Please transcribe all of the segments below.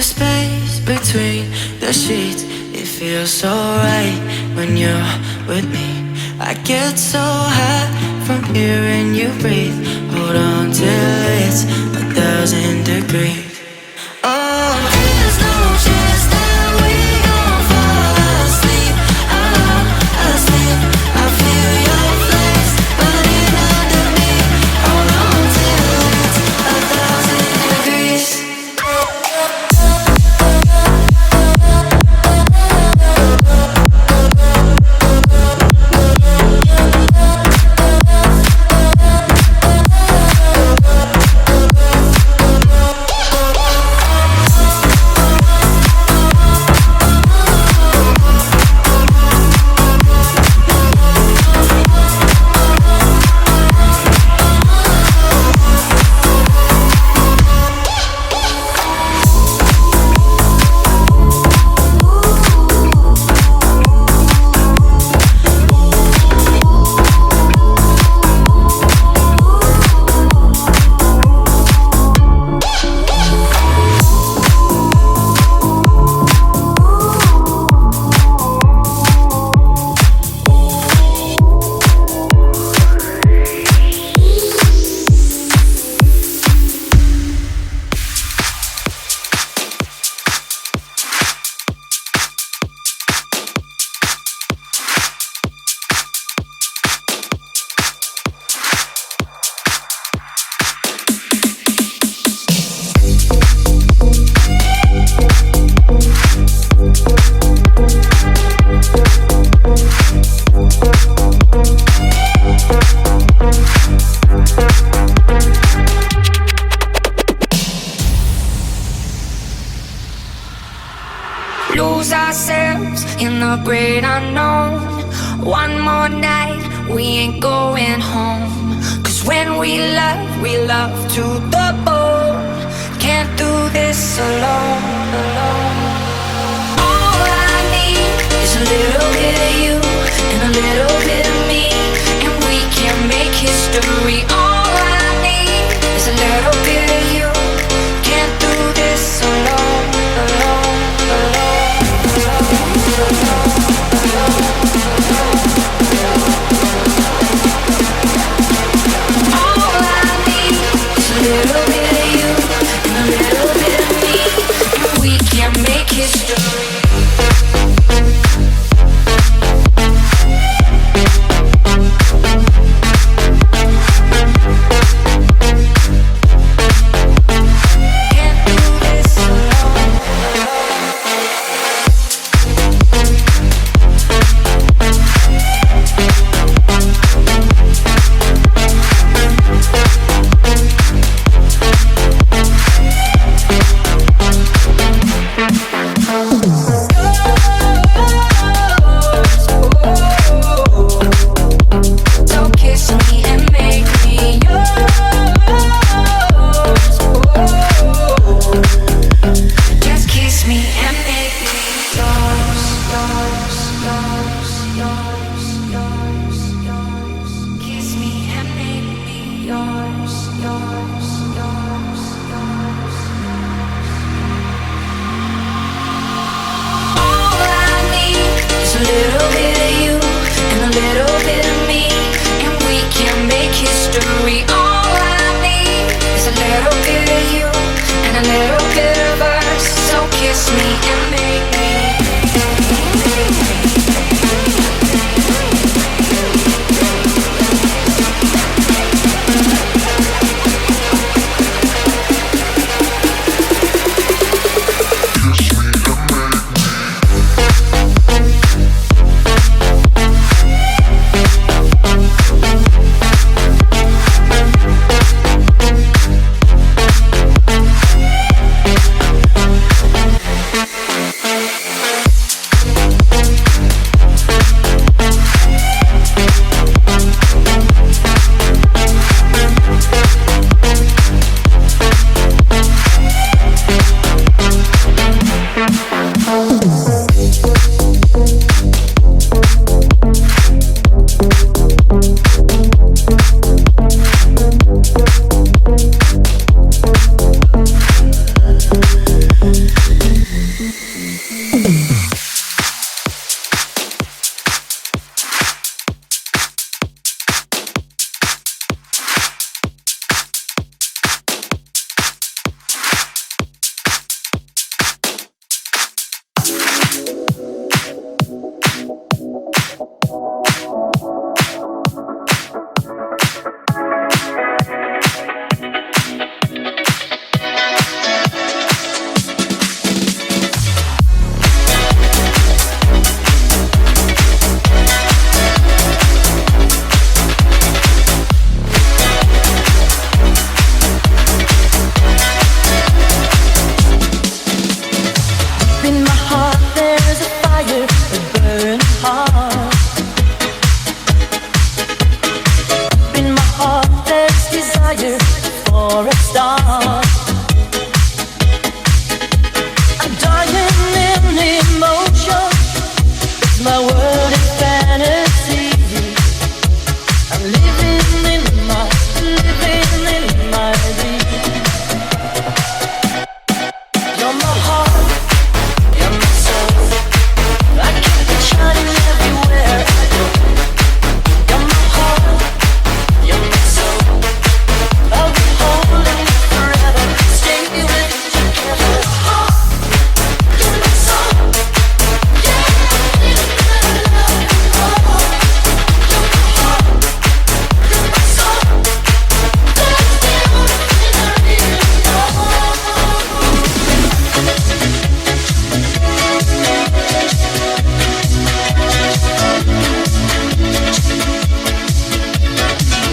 the space between the sheets. It feels so right when you're with me. I get so high from hearing you breathe. Hold on till it's a thousand degrees.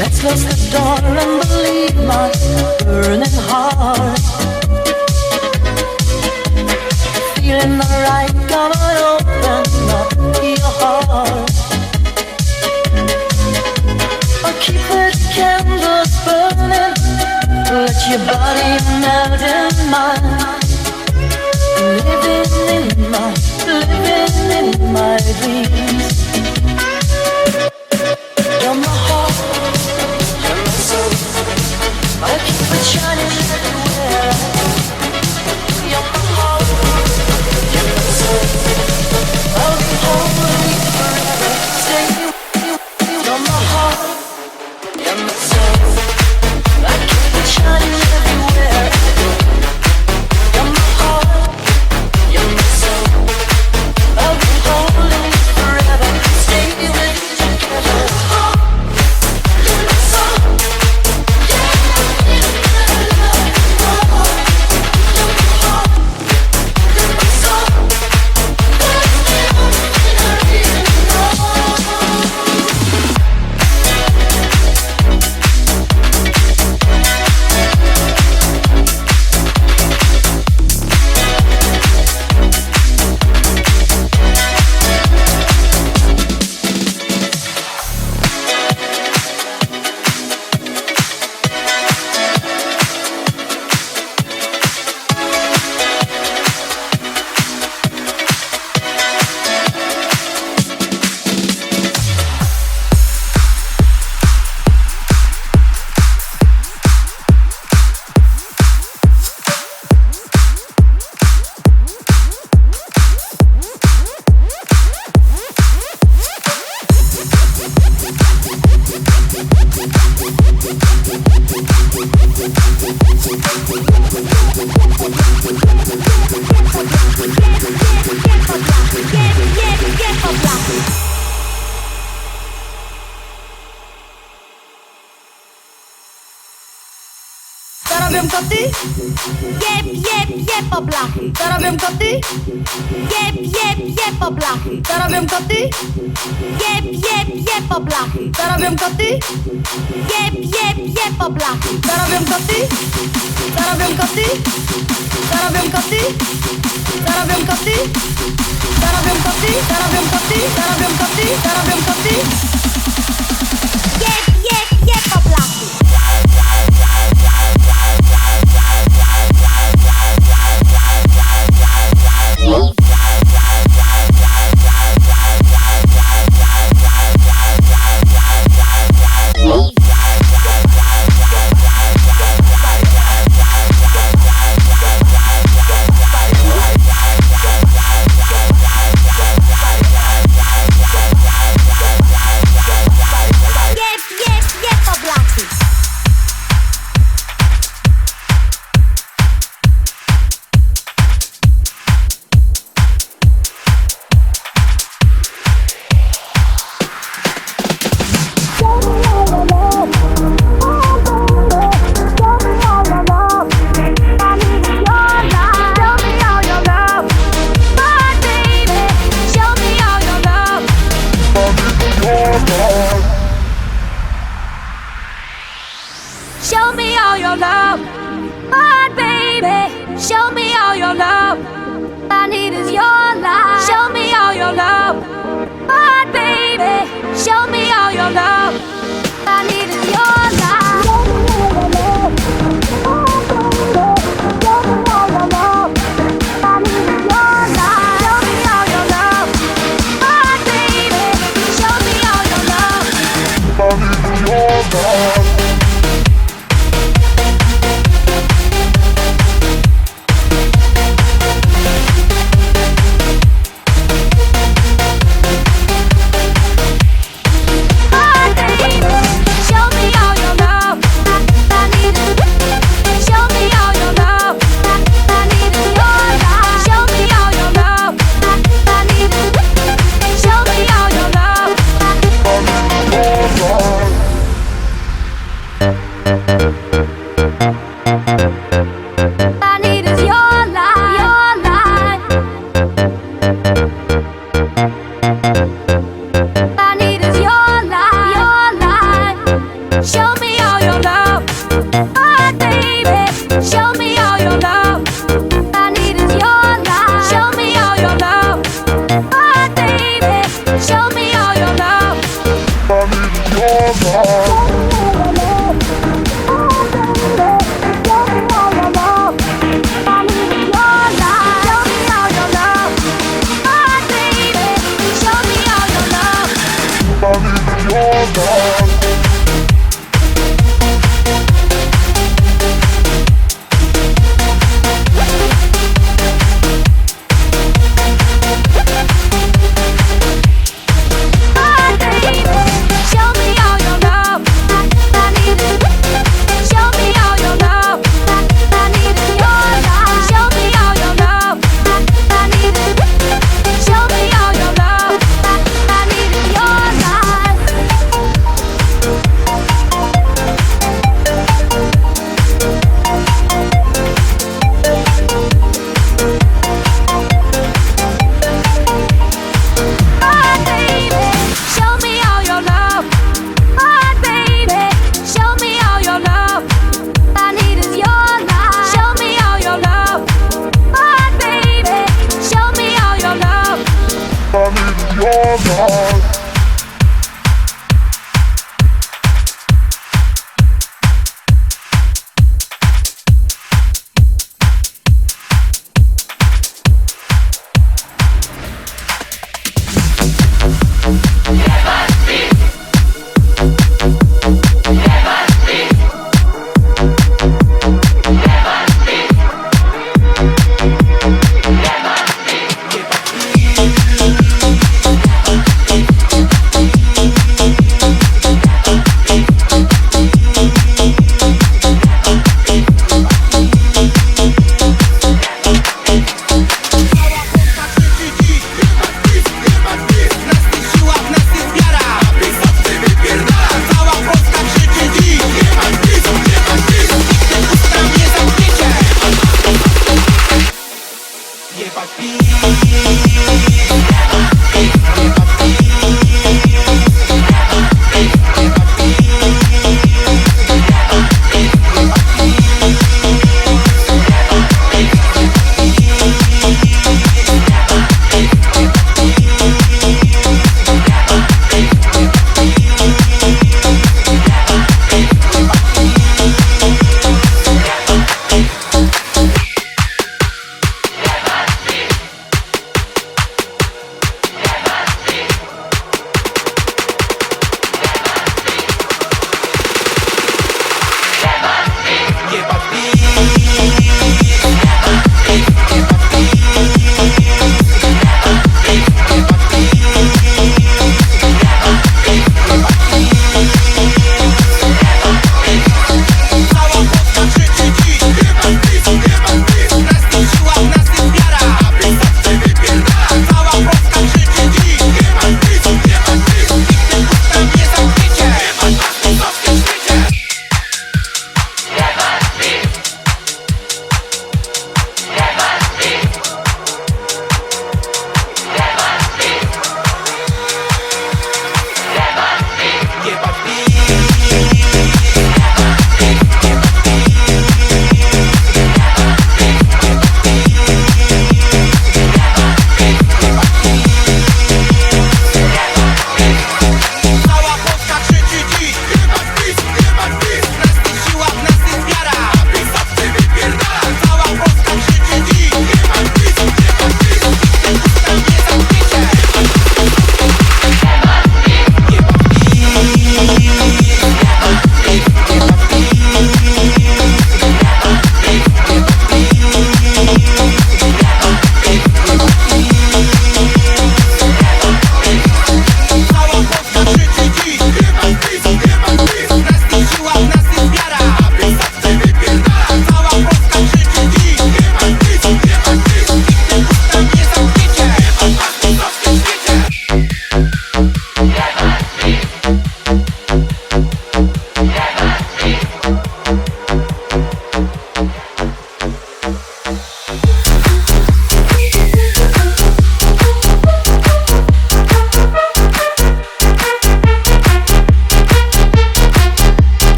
Let's close the door and believe my burning heart. Feeling alright, come and open up your heart. Or keep the candles burning, let your body melt in mine. Living in my, living in my dreams.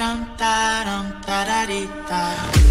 dum da dum da da dee da.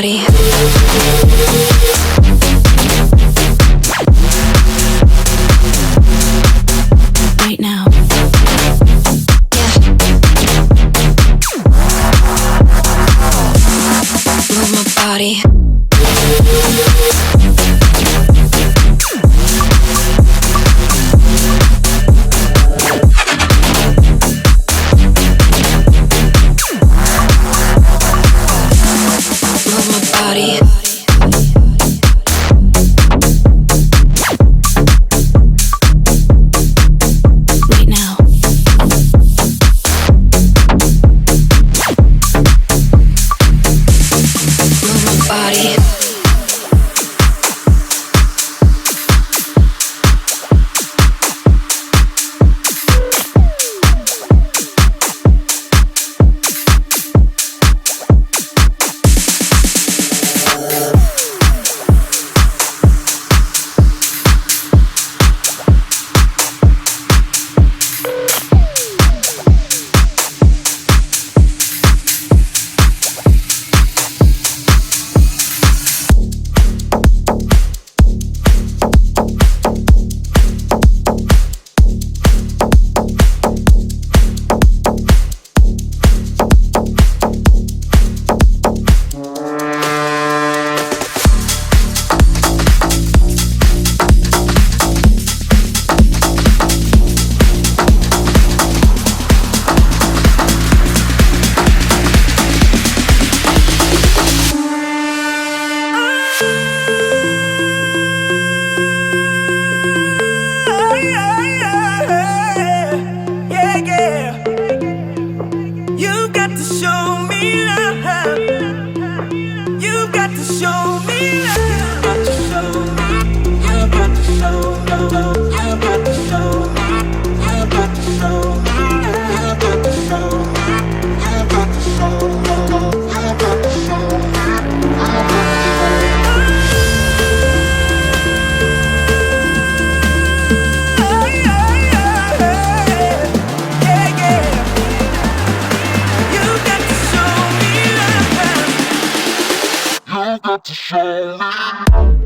body. To show me.